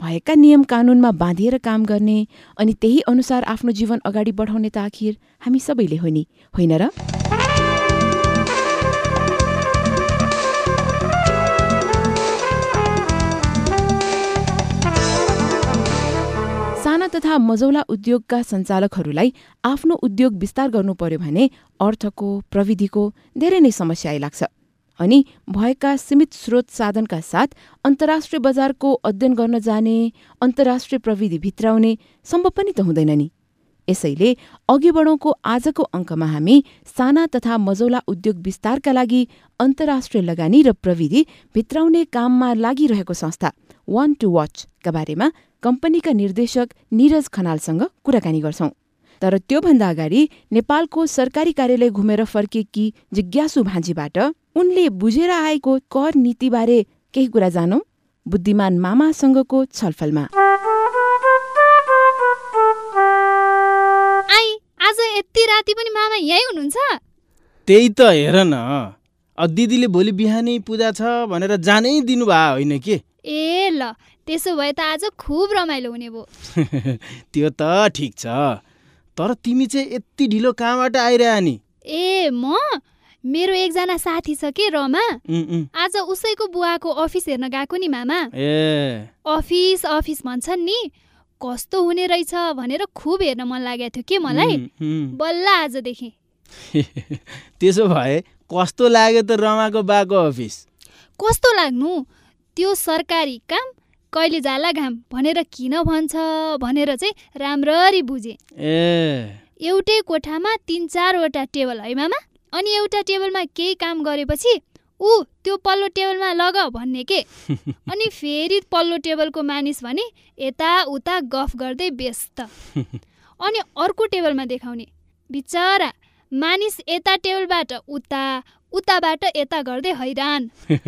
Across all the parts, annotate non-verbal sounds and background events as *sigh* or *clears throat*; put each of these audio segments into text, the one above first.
भएका नियम कानूनमा बाँधिएर काम गर्ने अनि त्यही अनुसार आफ्नो जीवन अगाडि बढाउने त आखिर हामी सबैले हो नि होइन र? साना तथा मजौला उद्योगका सञ्चालकहरूलाई आफ्नो उद्योग विस्तार गर्नु पर्यो भने अर्थको प्रविधिको धेरै नै समस्या आइलाग्छ। अनि भएका सीमित स्रोत साधनका साथ अन्तर्राष्ट्रिय बजारको अध्ययन गर्न जाने अन्तर्राष्ट्रिय प्रविधि भित्राउने सम्भव पनि त हुँदैन नि। यसैले अघि बढौँको आजको अङ्कमा हामी साना तथा मजौला उद्योग विस्तारका लागि अन्तर्राष्ट्रिय लगानी र प्रविधि भित्राउने काममा लागिरहेको संस्था वान टु वाचका बारेमा कम्पनीका निर्देशक निरज खनालसँग कुराकानी गर्छौं। तर त्योभन्दा अगाडि नेपालको सरकारी कार्यालय घुमेर फर्किएकी जिज्ञासु भाँजीबाट उनले बुझेर आएको कर नीतिबारे केही कुरा जानौ बुद्धिमान मामासँगको छलफलमा। आई आज यति राति पनि मामा यहीँ हुनुहुन्छ? त्यही त हेर न दिदीले भोलि बिहानै पूजा छ भनेर जानै दिनुभयो होइन के? ए ल त्यसो भए त आज खुब रमाइलो हुने भयो। *laughs* त्यो त ठिक छ। तर तिमी चाहिँ यति ढिलो कहाँबाट आइरह नि ए म? मेरो एकजना साथी छ के रमा। आज उसैको बुवाको अफिस हेर्न गएको नि मामा। ए। अफिस अफिस भन्छन् नि। कस्तो हुने रहेछ भनेर खुब हेर्न मन लागेको थियो के मलाई। बल्ल आज देखेँ *laughs* त्यसो भए कस्तो लाग्यो त रमाको बाको अफिस? कस्तो लाग्नु? त्यो सरकारी काम कहिले जाला घाम? भनेर किन भन्छ? भनेर चाहिँ राम्ररी बुझेँ। ए। एउटै कोठामा तिन चारवटा टेबल है मामा? अनि एउटा टेबलमा केही काम गरेपछि ऊ त्यो पल्लो टेबलमा लग भन्ने के? *laughs* अनि फेरि पल्लो टेबलको मानिस भने यताउता गफ गर्दै व्यस्त। *laughs* अनि अर्को टेबलमा देखाउने बिचरा मानिस यता टेबलबाट उता उताबाट यता गर्दै हैरान। *laughs*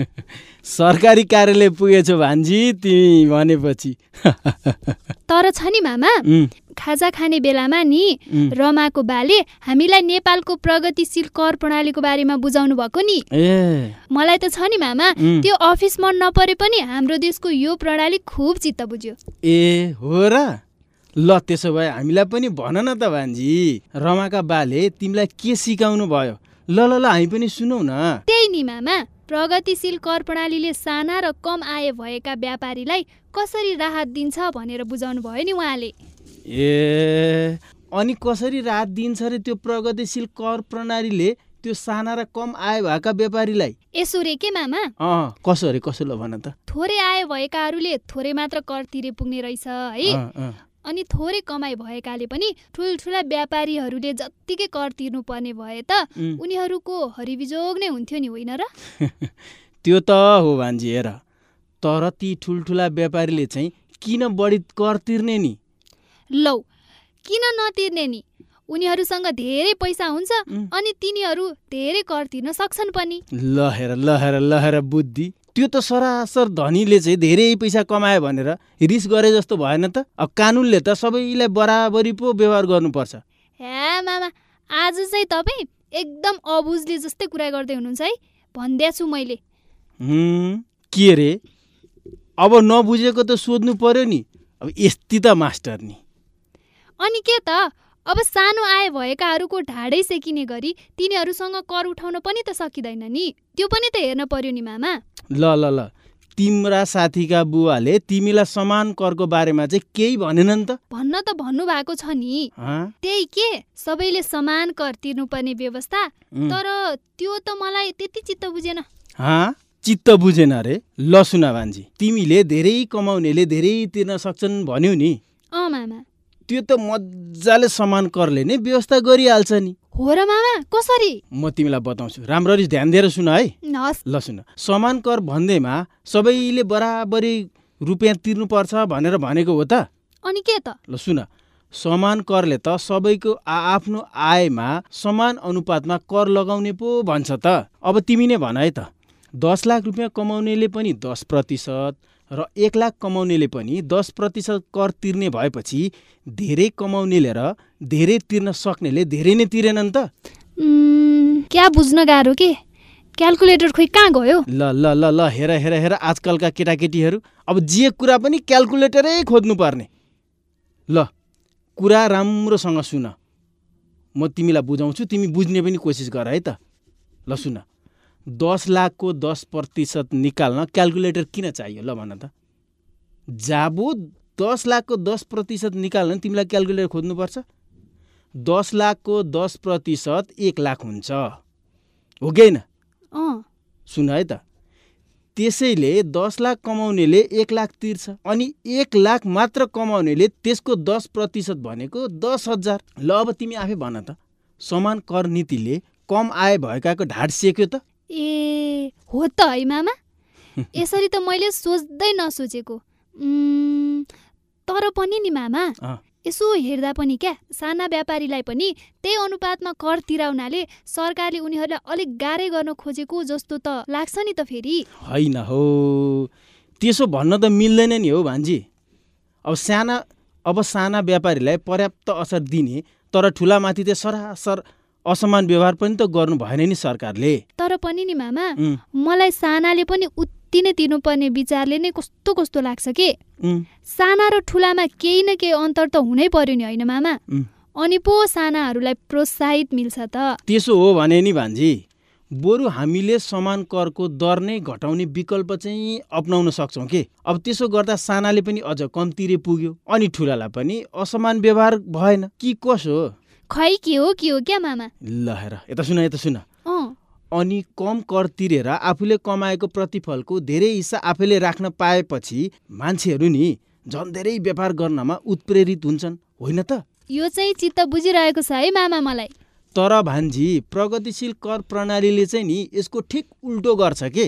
सरकारी कार्यालय पुगेछौ भान्जी तिमी भनेपछि। *laughs* तर छ नि मामा खाजा खाने बेलामा नि। रमाको बाले हामीलाई नेपालको प्रगतिशील कर प्रणालीको बारेमा बुझाउनु भएको नि। मलाई त छ नि मामा। त्यो अफिस मन नपरे पनि हाम्रो देशको यो प्रणाली खुब चित्त बुझ्यो। ए हो र। ल त्यसो भए हामीलाई पनि भन न त भान्जी। रमाका बाले तिमीलाई के सिकाउनु भयो? ल ल ल हामी पनि सुनौ न। त्यही नि मामा। प्रगतिशील कर प्रणालीले साना र कम आय भएका व्यापारीलाई कसरी राहत दिन्छ भनेर बुझाउनु भयो नि उहाँले। ए अनि कसरी राहत दिन्छ रे त्यो प्रगतिशील कर प्रणालीले त्यो साना र कम आय भएका व्यापारीलाई? यसो रे के मामा? अँ कसो अरे कसो ल भन त। थोरै आय भएकाहरूले थोरै मात्र कर तिरे पुग्ने रहेछ है। अनि थोरै कमाइ भएकाले पनि ठुल्ठुला व्यापारीहरूले जत्तिकै कर तिर्नुपर्ने भए त। उनीहरूको हरिबिजोग नै हुन्थ्यो नि होइन र? *laughs* त्यो त हो भान्जी हेर। तर ती ठुल्ठुला व्यापारीले चाहिँ किन बढी कर तिर्ने नि? लौ किन नतिर्ने नि? उनीहरूसँग धेरै पैसा हुन्छ। अनि तिनीहरू धेरै कर तिर्न सक्छन् पनि। ल हेर ल हेर ल हेर बुद्धि। त्यो त सरासर धनीले चाहिँ धेरै पैसा कमायो भनेर रिस गरे जस्तो भएन त। अब कानुनले त सबैलाई बराबरी पो व्यवहार गर्नुपर्छ। हे मामा आज चाहिँ तपाईँ एकदम अबुझले जस्तै कुरा गर्दै हुनुहुन्छ है। भनिदिएछु मैले। हुँ, के रे अब नबुझेको त सोध्नु पर्यो नि। अब यस्ती त मास्टर नि। अनि के त? अब सानो आय भएकाहरूको ढाडै सेकिने गरी तिनीहरूसँग कर उठाउन पनि त सकिँदैन नि। त्यो पनि त हेर्न पर्यो नि मामा। ल ल ल। तिम्रा साथीका बुवाले तिमीलाई समान करको बारेमा चाहिँ केही भनेनन् त? भन्न त भन्नुभएको छ नि। हँ? त्यही के? सबैले समान कर तिर्नुपर्ने व्यवस्था। तर त्यो त मलाई त्यति चित्त बुझेन। हँ? चित्त बुझेन रे? ल सुन भान्जी। तिमीले धेरै कमाउनेले धेरै तिर्न सक्छन् भन्यौ नि। अँ मामा। त्यो त मजाले समान करले नै व्यवस्था गरिहाल्छ नि। हो र मामा कसरी? म तिमीलाई बताउँछु राम्ररी ध्यान दिएर सुन है। ल सुन समान कर भन्दैमा सबैले बराबरी रुपियाँ तिर्नुपर्छ भनेर भनेको हो त। अनि के त? ल सुन समान करले त सबैको आफ्नो आयमा समान अनुपातमा कर लगाउने पो भन्छ त। अब तिमी नै भन है त। दस लाख रुपियाँ कमाउनेले पनि दस प्रतिशत र एक लाख कमाउनेले पनि दस प्रतिशत कर तिर्ने भएपछि धेरै कमाउनेले र धेरै तिर्न सक्नेले धेरै नै तिरेनन् त। क्या बुझ्न गाह्रो के? क्यालकुलेटर खोइ कहाँ गयो? ल ल ल ल हेर हेर हेर आजकलका केटाकेटीहरू। अब जे कुरा पनि क्यालकुलेटरै खोज्नु पर्ने। ल कुरा राम्रोसँग सुन। म तिमीलाई बुझाउँछु तिमी बुझ्ने पनि कोसिस गर है त। ल सुन। दस लाखको दस प्रतिशत निकाल्न क्यालकुलेटर किन चाहियो? ल भन त। जाबो दस लाखको दस प्रतिशत निकाल्न तिमीलाई क्यालकुलेटर खोज्नुपर्छ। दस लाखको दस प्रतिशत एक लाख हुन्छ। हो कि होइन? सुन है त। त्यसैले दस लाख कमाउनेले एक लाख तिर्छ अनि एक लाख मात्र कमाउनेले त्यसको दस प्रतिशत भनेको दस हजार। ल अब तिमी आफै भन त। समान कर नीतिले कम आय भएकाको ढाड सेक्यो त। ए हो त है मामा। *laughs* यसरी त मैले सोच्दै नसोचेको। तर पनि नि मामा यसो हेर्दा पनि क्या साना व्यापारीलाई पनि त्यही अनुपातमा कर तिराउनाले सरकारले उनीहरूलाई अलिक गाह्रै गर्न खोजेको जस्तो त लाग्छ नि त फेरि। होइन हो। त्यसो भन्न त मिल्दैन नि हो भान्जी। अब साना अब साना व्यापारीलाई पर्याप्त असर दिने तर ठुलामाथि त सरासर असमान व्यवहार पनि त गर्नु भएन नि सरकारले। तर पनि नि मामा मलाई सानाले पनि उति नै तिर्नुपर्ने विचारले नै कस्तो कस्तो लाग्छ के? साना र ठुलामा केही न केही अन्तर त हुनै पर्यो नि होइन मामा। अनि पो सानाहरूलाई प्रोत्साहित मिल्छ त। त्यसो हो भने नि भान्जी बरु हामीले समान करको दर नै घटाउने विकल्प चाहिँ अप्नाउन सक्छौँ के? अब त्यसो गर्दा सानाले पनि अझ कम्तिरे पुग्यो अनि ठुलालाई पनि असमान व्यवहार भएन कि कसो खै के हो के हो क्या मामा? ल हेर यता सुन यता सुन। अनि कम कर तिरेर आफूले कमाएको प्रतिफलको धेरै हिस्सा आफैले राख्न पाएपछि मान्छेहरू नि झन् धेरै व्यापार गर्नमा उत्प्रेरित हुन्छन् होइन त? यो चाहिँ चित्त बुझिरहेको छ है मामा मलाई। तर भान्जी प्रगतिशील कर प्रणालीले चाहिँ नि यसको ठिक उल्टो गर्छ के?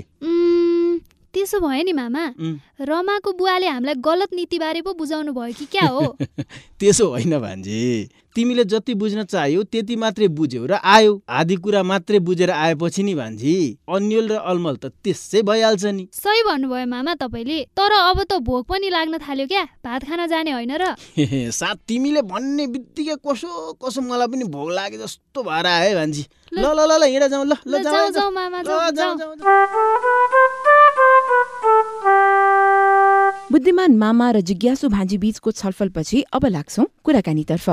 त्यसो भयो नि मामा। रमाको बुवाले हामीलाई गलत नीतिबारे पो बुझाउनु भयो कि क्या हो? *laughs* त्यसो होइन भान्जी। तिमीले जति बुझ्न चाह्यौ त्यति मात्रै बुझ्यौ र आयो। आधी कुरा मात्रै बुझेर आएपछि नि भान्जी अन्यल र अलमल त त्यसै भइहाल्छ नि। सही भन्नुभयो मामा तपाईँले। तर अब त भोक पनि लाग्न थाल्यो क्या। भात खान जाने होइन र। *laughs* साथ तिमीले भन्ने बित्तिकै कसो कसो मलाई पनि भोक लागे जस्तो भएर आयो भान्जी। ल। ल ल हिँड जाउँ। ल ल जाउँ जाउँ मामा जाउँ। बुद्धिमान मामा र जिज्ञासु भान्जी बीचको छलफलपछि अब लाग्छौं कुराकानीतर्फ।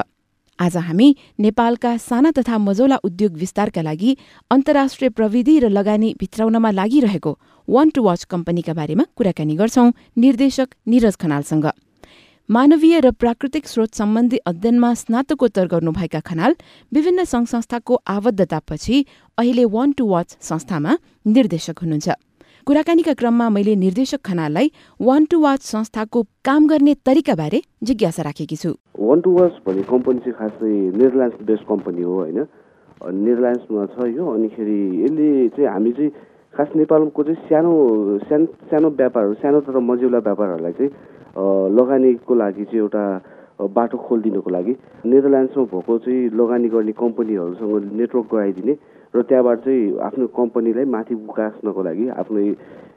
आज हामी नेपालका साना तथा मजौला उद्योग विस्तारका लागि अन्तर्राष्ट्रिय प्रविधि र लगानी भित्राउनमा लागिरहेको वान टु वाच कम्पनीका बारेमा कुराकानी गर्छौं निर्देशक निरज खनालसँग। मानवीय र प्राकृतिक स्रोत सम्बन्धी अध्ययनमा स्नातकोत्तर गर्नुभएका खनाल विभिन्न सङ्घ संस्थाको आबद्धतापछि अहिले वान टु वाच संस्थामा निर्देशक हुनुहुन्छ। कुराकानीका क्रममा मैले निर्देशक खनाललाई वान टु वाच संस्थाको काम गर्ने तरिकाबारे जिज्ञासा राखेकी छु। वान टु वाच भन्ने कम्पनी चाहिँ खासै नेदरल्यान्ड्स बेस्ड कम्पनी हो होइन? नेदरल्यान्ड्समा छ यो अनिखेरि यसले चाहिँ हामी चाहिँ खास नेपालको चाहिँ सानो सानो सानो व्यापारहरू सानो तर मजिउला व्यापारहरूलाई चाहिँ लगानीको लागि चाहिँ एउटा बाटो खोलिदिनुको लागि नेदरल्यान्ड्समा भएको चाहिँ लगानी गर्ने कम्पनीहरूसँग नेटवर्क गराइदिने र त्यहाँबाट चाहिँ आफ्नो कम्पनीलाई माथि उकास्नको लागि आफ्नो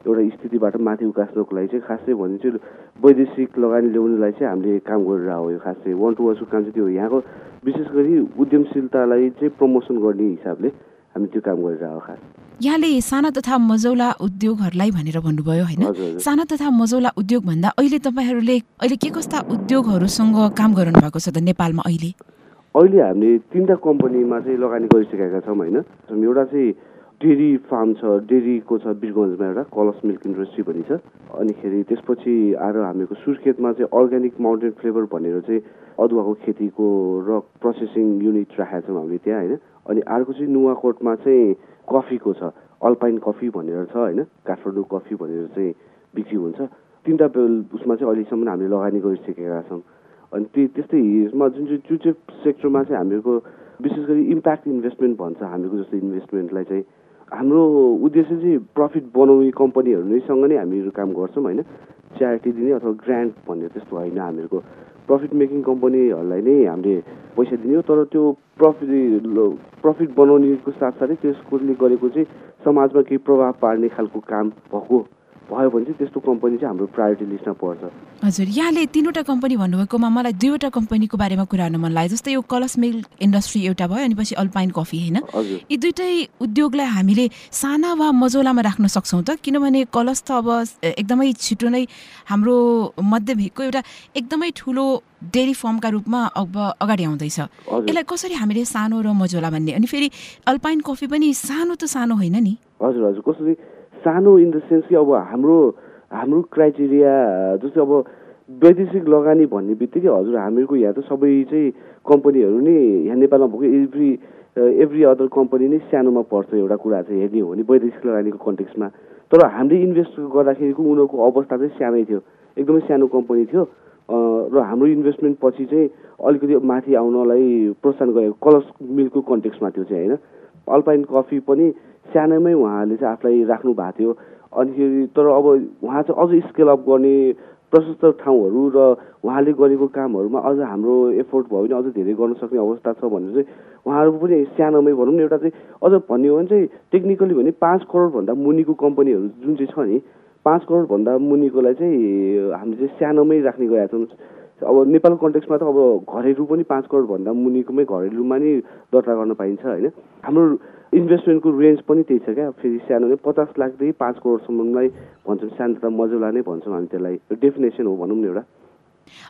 एउटा स्थितिबाट माथि उकास्नको लागि चाहिँ खासै भने चाहिँ वैदेशिक लगानी ल्याउनुलाई चाहिँ हामीले काम गरेर हो यो खास। चाहिँ वान टू वानको काम चाहिँ त्यो यहाँको विशेष गरी उद्यमशीलतालाई चाहिँ प्रमोसन गर्ने हिसाबले हामी त्यो काम गरेर हो खास। यहाँले साना तथा मजौला उद्योगहरूलाई भनेर भन्नुभयो होइन? साना तथा मजौला उद्योग भन्दा अहिले तपाईँहरूले अहिले के कस्ता उद्योगहरूसँग काम गर्नु भएको छ त नेपालमा अहिले? अहिले हामीले तिनवटा कम्पनीमा चाहिँ लगानी गरिसकेका छौँ होइन? एउटा चाहिँ डेरी फार्म छ डेरीको छ बिरगन्जमा एउटा कलस मिल्क इन्डस्ट्री भन्ने छ। अनिखेरि त्यसपछि आएर हामीको सुर्खेतमा चाहिँ अर्ग्यानिक माउन्टेन फ्लेभर भनेर चाहिँ अदुवाको खेतीको र प्रोसेसिङ युनिट राखेका छौँ हामीले त्यहाँ होइन? अनि अर्को चाहिँ नुवाकोटमा चाहिँ कफीको छ अल्पाइन कफी भनेर छ होइन? काठमाडौँ कफी भनेर चाहिँ बिक्री हुन्छ। तिनवटा उसमा चाहिँ अहिलेसम्म हामीले लगानी गरिसकेका छौँ। अनि त्यो त्यस्तै हिजमा जुन चाहिँ त्यो चाहिँ सेक्टरमा चाहिँ हामीहरूको विशेष गरी इम्प्याक्ट इन्भेस्टमेन्ट भन्छ हामीहरूको जस्तो इन्भेस्टमेन्टलाई चाहिँ। हाम्रो उद्देश्य चाहिँ प्रफिट बनाउने कम्पनीहरू नैसँग नै हामीहरू काम गर्छौँ होइन? च्यारिटी दिने अथवा ग्रान्ट भन्ने त्यस्तो होइन हामीहरूको। प्रफिट मेकिङ कम्पनीहरूलाई नै हामीले पैसा दिने हो तर त्यो प्रफिट प्रफिट बनाउनेको साथसाथै त्यसकोले गरेको चाहिँ समाजमा केही प्रभाव पार्ने खालको काम भएको भयो भने चाहिँ त्यस्तो कम्पनी चाहिँ हाम्रो प्रायोरिटी लिस्टमा पर्छ। हजुर यहाँले तिनवटा कम्पनी भन्नुभएकोमा मलाई दुईवटा कम्पनीको बारेमा कुरा गर्न मन लाग्यो। जस्तै यो कलस मिल इन्डस्ट्री एउटा भयो अनि पछि अल्पाइन कफी होइन? यी दुइटै उद्योगलाई हामीले साना वा मजौलामा राख्न सक्छौँ त? किनभने कलस त अब एकदमै छिटो नै हाम्रो मध्य भेगको एउटा एकदमै ठुलो डेरी फर्मका रूपमा अब अगाडि आउँदैछ। यसलाई कसरी हामीले सानो र मजौला भन्ने? अनि फेरि अल्पाइन कफी पनि सानो त सानो होइन नि? हजुर हजुर। कसरी सानो इन द सेन्स कि अब हाम्रो हाम्रो क्राइटेरिया जस्तै अब वैदेशिक लगानी भन्ने बित्तिकै हजुर हामीहरूको यहाँ त सबै चाहिँ कम्पनीहरू नै यहाँ नेपालमा भएको एभ्री एभ्री अदर कम्पनी नै सानोमा पर्छ एउटा कुरा चाहिँ हेर्ने हो भने वैदेशिक लगानीको कन्टेक्समा तर हामीले इन्भेस्ट गर्दाखेरिको उनीहरूको अवस्था चाहिँ सानै थियो एकदमै सानो कम्पनी थियो। र हाम्रो इन्भेस्टमेन्ट पछि चाहिँ अलिकति माथि आउनलाई प्रोत्साहन गरेको कलर्स मिलको कन्टेक्समा थियो चाहिँ होइन? अल्पाइन कफी पनि सानोमै उहाँहरूले चाहिँ आफूलाई राख्नु भएको थियो। अनिखेरि तर अब उहाँ चाहिँ अझ स्केल अप गर्ने प्रशस्त ठाउँहरू र उहाँले गरेको कामहरूमा अझ हाम्रो एफोर्ट भयो भने अझ धेरै गर्न सक्ने अवस्था छ भनेर चाहिँ उहाँहरू पनि सानोमै भनौँ न एउटा चाहिँ अझ भन्ने हो भने चाहिँ टेक्निकली भने पाँच करोडभन्दा मुनिको कम्पनीहरू जुन चाहिँ छ नि पाँच करोडभन्दा मुनिकोलाई चाहिँ हामीले चाहिँ सानोमै राख्ने गरेका छौँ। अब नेपाल कन्टेक्समा त अब घरेलु पनि पाँच करोडभन्दा मुनिकोमै घरेलुमा नै दर्ता गर्न पाइन्छ होइन? हाम्रो इन्भेस्टमेन्टको रेन्ज पनि त्यही छ क्या। फेरि सानो नै पचास लाखदेखि पाँच करोडसम्मलाई भन्छौँ। सानो मजुला नै भन्छौँ हामी त्यसलाई। डेफिनेसन हो भनौँ न एउटा।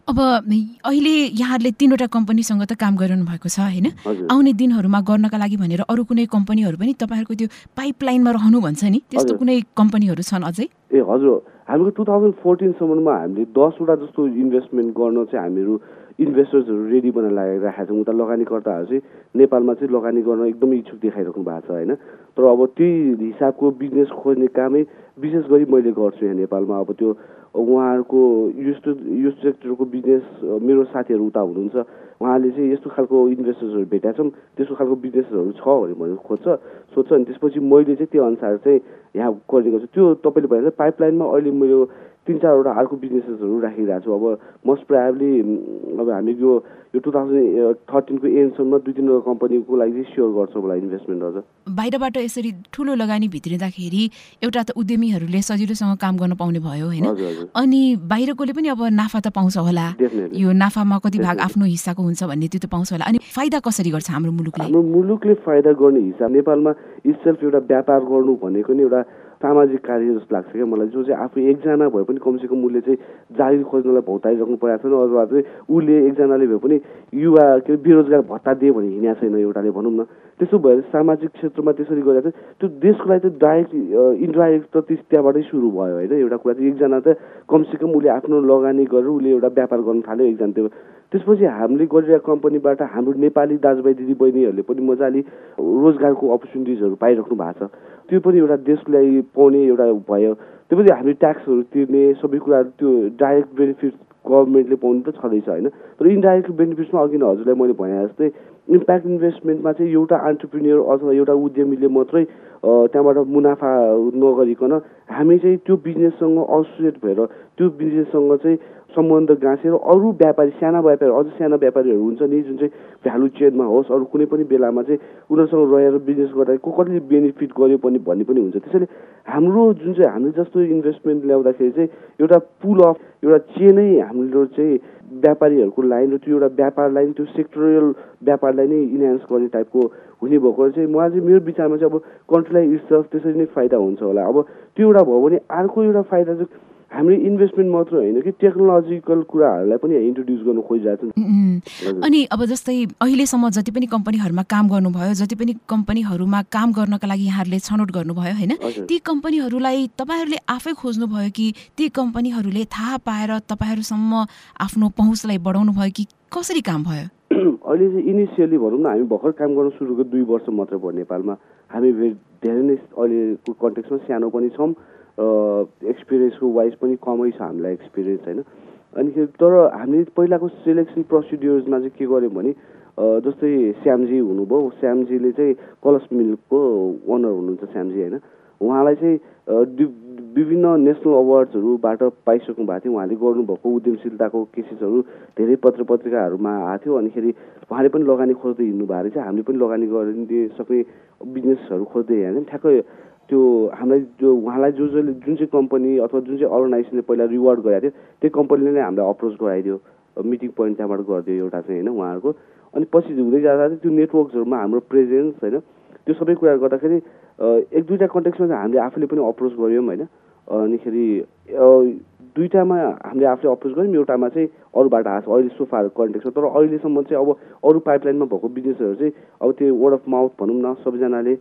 अब अहिले यहाँहरूले तिनवटा कम्पनीसँग त काम गरिरहनु भएको छ होइन? आउने दिनहरूमा गर्नका लागि भनेर अरू कुनै कम्पनीहरू पनि तपाईँहरूको त्यो पाइपलाइनमा रहनु भन्छ नि। त्यस्तो। कुनै कम्पनीहरू छन् अझै? ए हजुर। हाम्रो टु थाउजन्ड फोर्टिनसम्ममा हामीले दसवटा जस्तो इन्भेस्टमेन्ट गर्न चाहिँ हामीहरू इन्भेस्टर्सहरू रेडी बनाएर राखेका छौँ। उता लगानीकर्ताहरू चाहिँ नेपालमा चाहिँ लगानी गर्न एकदमै इच्छुक देखाइराख्नु भएको छ होइन? तर अब त्यही हिसाबको बिजनेस खोज्ने कामै विशेष गरी मैले गर्छु यहाँ नेपालमा। अब त्यो उहाँहरूको यस्तो यो सेक्टरको बिजनेस मेरो साथीहरू उता हुनुहुन्छ। उहाँले चाहिँ यस्तो खालको इन्भेस्टर्सहरू भेटेका छौँ त्यस्तो खालको बिजनेसहरू छ भने भनेर खोज्छ सोध्छ। अनि त्यसपछि मैले चाहिँ त्यो अनुसार चाहिँ यहाँ गर्ने गर्छु। त्यो तपाईँले भने पाइपलाइनमा अहिले मेरो तिन चारवटा अर्को बिजनेसेसहरू राखिरहेको छु। अब मोस्ट प्रायबली अब हामी यो यो टु थाउजन्ड थर्टिनको एन्डसम्म दुई तिनवटा कम्पनीको लागि चाहिँ स्योर गर्छौँ होला इन्भेस्टमेन्ट अझ। बाहिरबाट यसरी ठुलो लगानी भित्रिँदाखेरि एउटा त उद्यमीहरूले सजिलोसँग काम गर्न पाउने भयो होइन? अनि बाहिरकोले पनि अब नाफा त पाउँछ होला। यो नाफामा कति भाग. आफ्नो हिस्साको हुन्छ भन्ने त्यो त पाउँछ होला। अनि फाइदा कसरी गर्छ हाम्रो मुलुकले? हाम्रो मुलुकले फाइदा गर्ने हिसाब नेपालमा इसेल्फ एउटा व्यापार गर्नु भनेको नि एउटा सामाजिक कार्य जस्तो लाग्छ क्या मलाई। जो चाहिँ आफू एकजना भए पनि कमसेकम उसले चाहिँ जागिर खोज्नलाई भौताइराख्नु परेको छैन अथवा चाहिँ उसले एकजनाले भए पनि युवा के अरे बेरोजगार भत्ता दिए भने हिँडेको छैन एउटाले भनौँ न। त्यसो भएर सामाजिक क्षेत्रमा त्यसरी गरेर त्यो देशको लागि चाहिँ डाइरेक्ट इन्डाइरेक्ट त त्यहाँबाटै सुरु भयो होइन एउटा कुरा चाहिँ। एकजना त कमसेकम उसले आफ्नो लगानी गरेर उसले एउटा व्यापार गर्न थाल्यो एकजना त्यो। त्यसपछि हामीले गरिरहेको कम्पनीबाट हाम्रो नेपाली दाजुभाइ दिदीबहिनीहरूले पनि मजाले रोजगारको अपर्च्युनिटिजहरू पाइराख्नु भएको छ। त्यो पनि एउटा देशको लागि पाउने एउटा भयो त्यसपछि हामीले ट्याक्सहरू तिर्ने सबै कुराहरू त्यो डाइरेक्ट बेनिफिट गभर्मेन्टले पाउनु त छँदैछ होइन? तर इन्डाइरेक्ट बेनिफिट्समा अघि नै हजुरलाई मैले भने जस्तै इम्प्याक्ट इन्भेस्टमेन्टमा चाहिँ एउटा अन्टरप्रिन्यर अथवा एउटा उद्यमीले मात्रै त्यहाँबाट मुनाफा नगरिकन हामी चाहिँ त्यो बिजनेससँग एसोसिएट भएर त्यो बिजनेससँग चाहिँ सम्बन्ध गाँसेर अरू व्यापारी साना व्यापारी अझ साना व्यापारीहरू हुन्छ नि जुन चाहिँ भ्यालु चेनमा होस् अरू कुनै पनि बेलामा चाहिँ उनीहरूसँग रहेर बिजनेस गर्दा को कतिले बेनिफिट गर्यो पनि भन्ने पनि हुन्छ। त्यसैले हाम्रो जुन चाहिँ हामी जस्तो इन्भेस्टमेन्ट ल्याउँदाखेरि चाहिँ एउटा पुल अफ एउटा चेनै हाम्रो चाहिँ व्यापारीहरूको लाइन र त्यो एउटा व्यापारलाई त्यो सेक्टोरियल व्यापारलाई नै इन्हान्स गर्ने टाइपको हुने भएको चाहिँ मलाई चाहिँ मेरो विचारमा चाहिँ अब कन्ट्रीलाई इट्सल्फ त्यसरी नै फाइदा हुन्छ होला। अब त्यो एउटा भयो भने अर्को एउटा फाइदा चाहिँ हामीले इन्भेस्टमेन्ट मात्र होइन कि टेक्नोलोजिकल कुराहरूलाई पनि इन्ट्रोड्युस गर्न खोजिरहेको छ उम्, हजुर। अनि अब जस्तै अहिलेसम्म जति पनि कम्पनीहरूमा काम गर्नुभयो जति पनि कम्पनीहरूमा काम गर्नका लागि यहाँहरूले छनौट गर्नुभयो होइन? ती कम्पनीहरूलाई तपाईँहरूले आफै खोज्नुभयो कि ती कम्पनीहरूले थाहा पाएर तपाईँहरूसम्म आफ्नो पहुँचलाई बढाउनु भयो कि कसरी काम भयो? *clears throat* अहिले चाहिँ इनिसियली भनौँ न हामी भर्खर काम गर्न सुरु गरेको दुई वर्ष मात्र भयो नेपालमा। हामी धेरै नै अहिलेको कन्टेक्समा सानो पनि छौँ एक्सपिरियन्सको वाइज पनि कमै छ हामीलाई एक्सपिरियन्स होइन। अनिखेरि तर हामीले पहिलाको सेलेक्सन प्रोसिड्युर्समा चाहिँ के गर्यौँ भने जस्तै श्यामजी हुनुभयो श्यामजीले चाहिँ कलस मिल्कको ओनर हुनुहुन्छ श्यामजी होइन। उहाँलाई चाहिँ विभिन्न नेसनल अवार्ड्सहरूबाट पाइसक्नु भएको थियो। उहाँले गर्नुभएको उद्यमशीलताको केसेसहरू धेरै पत्र पत्रिकाहरूमा आएको थियो। अनिखेरि उहाँले पनि लगानी खोज्दै हिँड्नु भएको रहेछ। हामीले पनि लगानी गरिदिन सक्ने बिजनेसहरू खोज्दै हिँड्यौँ ठ्याक्कै त्यो हामीलाई जो उहाँलाई जो जसले जुन चाहिँ कम्पनी अथवा जुन चाहिँ अर्गनाइजेसनले पहिला रिवार्ड गराएको थियो त्यो कम्पनीले नै हामीलाई अप्रोच गराइदियो। मिटिङ पोइन्ट त्यहाँबाट गरिदियो एउटा चाहिँ होइन उहाँहरूको। अनि पछि हुँदै जाँदा चाहिँ त्यो नेटवर्क्सहरूमा हाम्रो प्रेजेन्स होइन त्यो सबै कुरा गर्दाखेरि एक दुईवटा कन्टेक्समा चाहिँ हामीले आफूले पनि अप्रोच गऱ्यौँ होइन। अनिखेरि दुइटामा हामीले आफूले अप्रोच गऱ्यौँ एउटामा चाहिँ अरूबाट आएको छ। अहिले सोफाहरू कन्टेक्समा तर अहिलेसम्म चाहिँ अब अरू पाइपलाइनमा भएको बिजनेसहरू चाहिँ अब त्यो वर्ड अफ माउथ भनौँ न सबैजनाले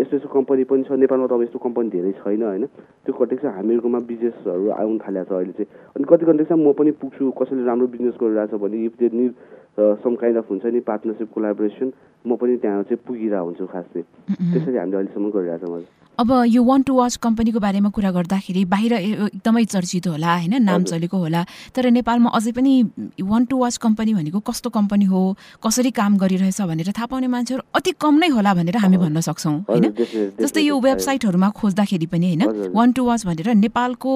यस्तो यस्तो कम्पनी पनि छ नेपालमा त अब यस्तो कम्पनी धेरै छैन होइन। त्यो कन्टेक्समा हामीहरूकोमा बिजनेसहरू आउनु थालेको छ अहिले चाहिँ। अनि कति कन्टेक्समा म पनि पुग्छु कसैले राम्रो बिजनेस गरिरहेछ भने if they need some kind of हुन्छ नि पार्टनरसिप कोलाबोरेसन म पनि त्यहाँ चाहिँ पुगिरहेको हुन्छु खास। चाहिँ त्यसरी हामीले अहिलेसम्म गरिरहेछौँ हजुर। अब यो वान टु वाच कम्पनीको बारेमा कुरा गर्दाखेरि बाहिर एकदमै चर्चित होला होइन? नाम चलेको होला। तर नेपालमा अझै पनि वान टु वाच कम्पनी भनेको कस्तो कम्पनी हो कसरी काम गरिरहेछ भनेर थाहा पाउने मान्छेहरू अति कम नै होला भनेर हामी भन्न सक्छौँ होइन? जस्तै यो वेबसाइटहरूमा खोज्दाखेरि पनि होइन? वान टु वाच भनेर नेपालको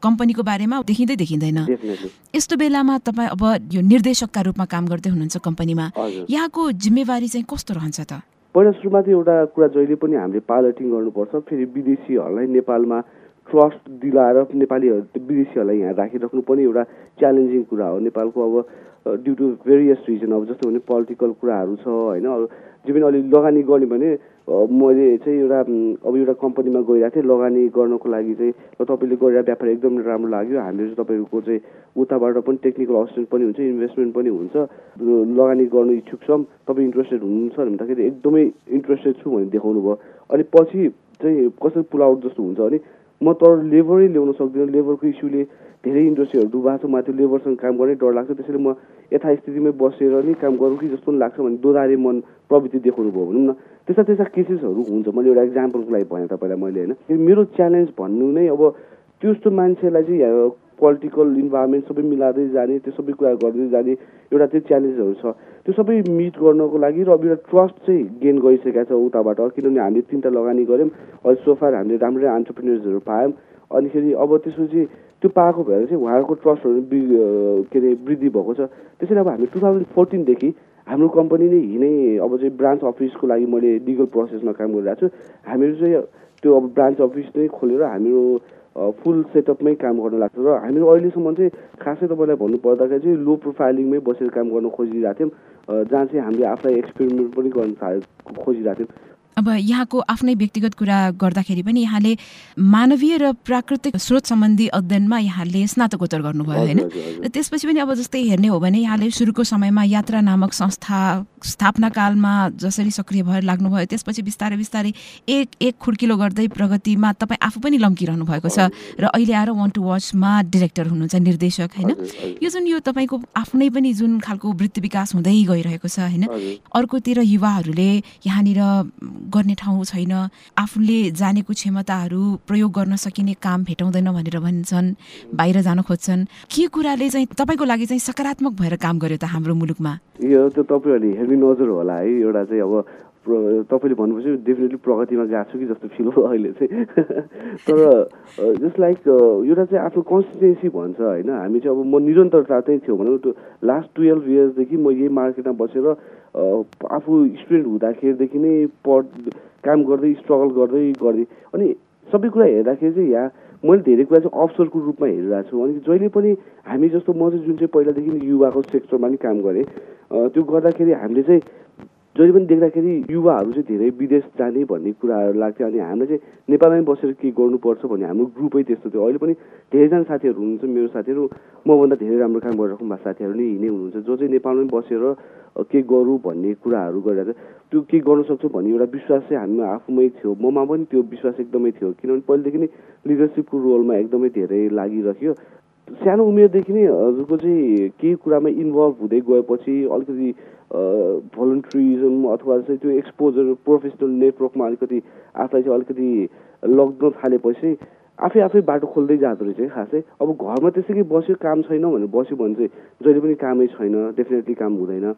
कम्पनीको बारेमा देखिँदै देखिँदैन। यस्तो बेलामा तपाईँ अब यो निर्देशकका रूपमा काम गर्दै हुनुहुन्छ कम्पनीमा। यहाँको जिम्मेवारी चाहिँ कस्तो रहन्छ त? पहिला सुरुमा एउटा कुरा जहिले पनि हामीले पाइलटिङ गर्नुपर्छ फेरि विदेशीहरूलाई नेपालमा ट्रस्ट दिलाएर नेपालीहरू विदेशीहरूलाई यहाँ राखिराख्नु पनि एउटा च्यालेन्जिङ कुरा हो। नेपालको अब ड्यु टु भेरियस रिजन अब जस्तो भने पोलिटिकल कुराहरू छ होइन? जे पनि लगानी गर्ने भने मैले चाहिँ एउटा अब एउटा कम्पनीमा गइरहेको थिएँ लगानी गर्नको लागि चाहिँ तपाईँले गरिरहेको व्यापार एकदम राम्रो लाग्यो। हामीले चाहिँ तपाईँहरूको चाहिँ उताबाट पनि टेक्निकल असिस्टेन्ट पनि हुन्छ इन्भेस्टमेन्ट पनि हुन्छ। लगानी गर्नु इच्छुक छौँ। तपाईँ इन्ट्रेस्टेड हुनुहुन्छ भन्दाखेरि एकदमै इन्ट्रेस्टेड छु भनेर देखाउनु भयो अनि पछि चाहिँ कसरी पुल आउट जस्तो हुन्छ भने म तर लेबरै ल्याउन सक्दिनँ। लेबरको इस्युले धेरै इन्डस्ट्रीहरू डुबाएको छ मलाई त्यो लेबरसँग काम गर्ने डर लाग्छ। त्यसैले म यथास्थितिमै बसेर नै काम गरौँ कि जस्तो पनि लाग्छ भने दोधारे मन प्रवृत्ति देखाउनु भयो भनौँ न। त्यस्ता त्यस्ता केसेसहरू हुन्छ। मैले एउटा इक्जाम्पलको लागि भने तपाईँलाई मैले होइन। मेरो च्यालेन्ज भन्नु नै अब त्यस्तो मान्छेलाई चाहिँ पोलिटिकल इन्भाइरोमेन्ट सबै मिलाउँदै जाने त्यो सबै कुरा गर्दै जाने एउटा त्यो च्यालेन्जहरू छ। त्यो सबै मिट गर्नको लागि र अब एउटा ट्रस्ट चाहिँ गेन गरिसकेका छ उताबाट किनभने हामीले तिनवटा लगानी गऱ्यौँ। अहिले सोफार हामीले राम्रै अन्टरप्रिनेर्सहरू पायौँ। अनिखेरि अब त्यसपछि त्यो पाएको भएर चाहिँ उहाँहरूको ट्रस्टहरू के अरे वृद्धि भएको छ। त्यसैले अब हामी टु थाउजन्ड फोर्टिनदेखि हाम्रो कम्पनी नै हिँडै अब चाहिँ ब्रान्च अफिसको लागि मैले लिगल प्रोसेसमा काम गरिरहेको छु। हामीहरू चाहिँ त्यो अब ब्रान्च अफिस नै खोलेर हामीहरू फुल सेटअपमै काम गर्न लाग्छ। र हामीहरू अहिलेसम्म चाहिँ खासै तपाईँलाई भन्नु पर्दाखेरि चाहिँ लो प्रोफाइलिङमै बसेर काम गर्न खोजिरहेको थियौँ। जहाँ चाहिँ हामीले आफूलाई एक्सपेरिमेन्ट पनि गर्न खोजिरहेको थियौँ। अब यहाँको आफ्नै व्यक्तिगत कुरा गर्दाखेरि पनि यहाँले मानवीय र प्राकृतिक स्रोत सम्बन्धी अध्ययनमा यहाँले स्नातकोत्तर गर्नुभयो होइन? र त्यसपछि पनि अब जस्तै हेर्ने हो भने यहाँले सुरुको समयमा यात्रा नामक संस्था स्थापना कालमा जसरी सक्रिय भएर लाग्नुभयो त्यसपछि बिस्तारै बिस्तारै एक एक खुड्किलो गर्दै प्रगतिमा तपाईँ आफू पनि लम्किरहनु भएको छ। र अहिले आएर वान टु वाचमा डिरेक्टर हुनुहुन्छ निर्देशक होइन? यो जुन यो तपाईँको आफ्नै पनि जुन खालको वृत्ति विकास हुँदै गइरहेको छ होइन? अर्कोतिर युवाहरूले यहाँनिर गर्ने ठाउँ छैन। आफूले जानेको क्षमताहरू प्रयोग गर्न सकिने काम भेटाउँदैन भनेर भन्छन् बाहिर जान खोज्छन्। के कुराले चाहिँ तपाईँको लागि चाहिँ सकारात्मक भएर काम गर्यो त हाम्रो मुलुकमा? यो त तपाईँहरूले हेर्ने नजर होला है। एउटा चाहिँ अब तपाईँले भन्नुपर्छ डेफिनेटली प्रगतिमा गएको छु कि जस्तो फिल हो अहिले चाहिँ। *laughs* तर जस्ट लाइक एउटा चाहिँ आफ्नो कन्सिस्टेन्सी भन्छ होइन? हामी चाहिँ अब म निरन्तरता चाहिँ थियो भनौँ त्यो लास्ट टुवेल्भ इयर्सदेखि म यही मार्केटमा बसेर आफू स्टुडेन्ट हुँदाखेरिदेखि नै पढ काम गर्दै स्ट्रगल गर्दै गर्दै अनि सबै कुरा हेर्दाखेरि चाहिँ यहाँ मैले धेरै कुरा चाहिँ अवसरको रूपमा हेरिरहेको छु। अनि जहिले पनि हामी जस्तो म चाहिँ जुन चाहिँ पहिलादेखि युवाको सेक्टरमा पनि काम गरेँ त्यो गर्दाखेरि हामीले चाहिँ जहिले पनि देख्दाखेरि युवाहरू चाहिँ धेरै विदेश जाने भन्ने कुराहरू लाग्थ्यो अनि हामीले चाहिँ नेपालमै बसेर के गर्नुपर्छ भन्ने हाम्रो ग्रुपै त्यस्तो थियो। अहिले पनि धेरैजना साथीहरू हुनुहुन्छ मेरो साथीहरू मभन्दा धेरै राम्रो काम गरिराख्नु भएको साथीहरू नै हिँड्ने हुनुहुन्छ। जो चाहिँ नेपालमै बसेर के गरौँ भन्ने कुराहरू गरेर त्यो के गर्न सक्छौँ भन्ने एउटा विश्वास चाहिँ हामीमा आफूमै थियो। ममा पनि त्यो विश्वास एकदमै थियो किनभने पहिलेदेखि नै लिडरसिपको रोलमा एकदमै धेरै लागिरह्यो। सानो उमेरदेखि नै हजुरको चाहिँ केही कुरामा इन्भल्भ हुँदै गएपछि अलिकति भोलिन्ट्रिजम अथवा चाहिँ त्यो एक्सपोजर प्रोफेसनल नेटवर्कमा अलिकति आफूलाई चाहिँ अलिकति लग्न थालेपछि आफै आफै बाटो खोल्दै जाँदो रहेछ खासै। अब घरमा त्यसै बस्यो काम छैन भनेर बस्यो भने चाहिँ जहिले पनि कामै छैन डेफिनेटली काम हुँदैन।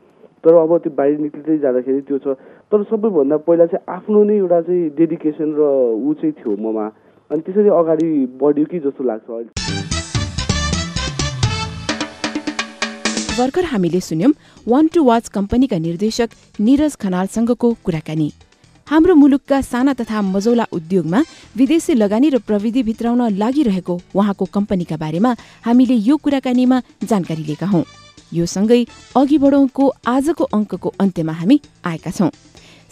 तर अब त्यो बाहिर निक्लिँदै जाँदाखेरि त्यो छ। तर सबैभन्दा पहिला चाहिँ आफ्नो नै एउटा चाहिँ डेडिकेसन र ऊ चाहिँ थियो ममा। अनि त्यसरी अगाडि बढ्यो कि जस्तो लाग्छ अहिले। भर्खर हामीले सुन्यौं वान टू वाच कम्पनीका निर्देशक निरज खनालसँगको कुराकानी। हाम्रो मुलुकका साना तथा मजौला उद्योगमा विदेशी लगानी र प्रविधि भित्राउन लागिरहेको उहाँको कम्पनीका बारेमा हामीले यो कुराकानीमा जानकारी लिएका हौं। यो सँगै अघि बढौँको आजको अङ्कको अन्त्यमा हामी आएका छौं।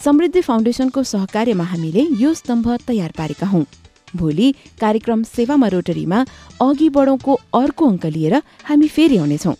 समृद्धि फाउन्डेसनको सहकार्यमा हामीले यो स्तम्भ तयार पारेका हौं। भोलि कार्यक्रम सेवामा रोटरीमा अघि बढौँको अर्को अङ्क लिएर हामी फेरि आउनेछौं।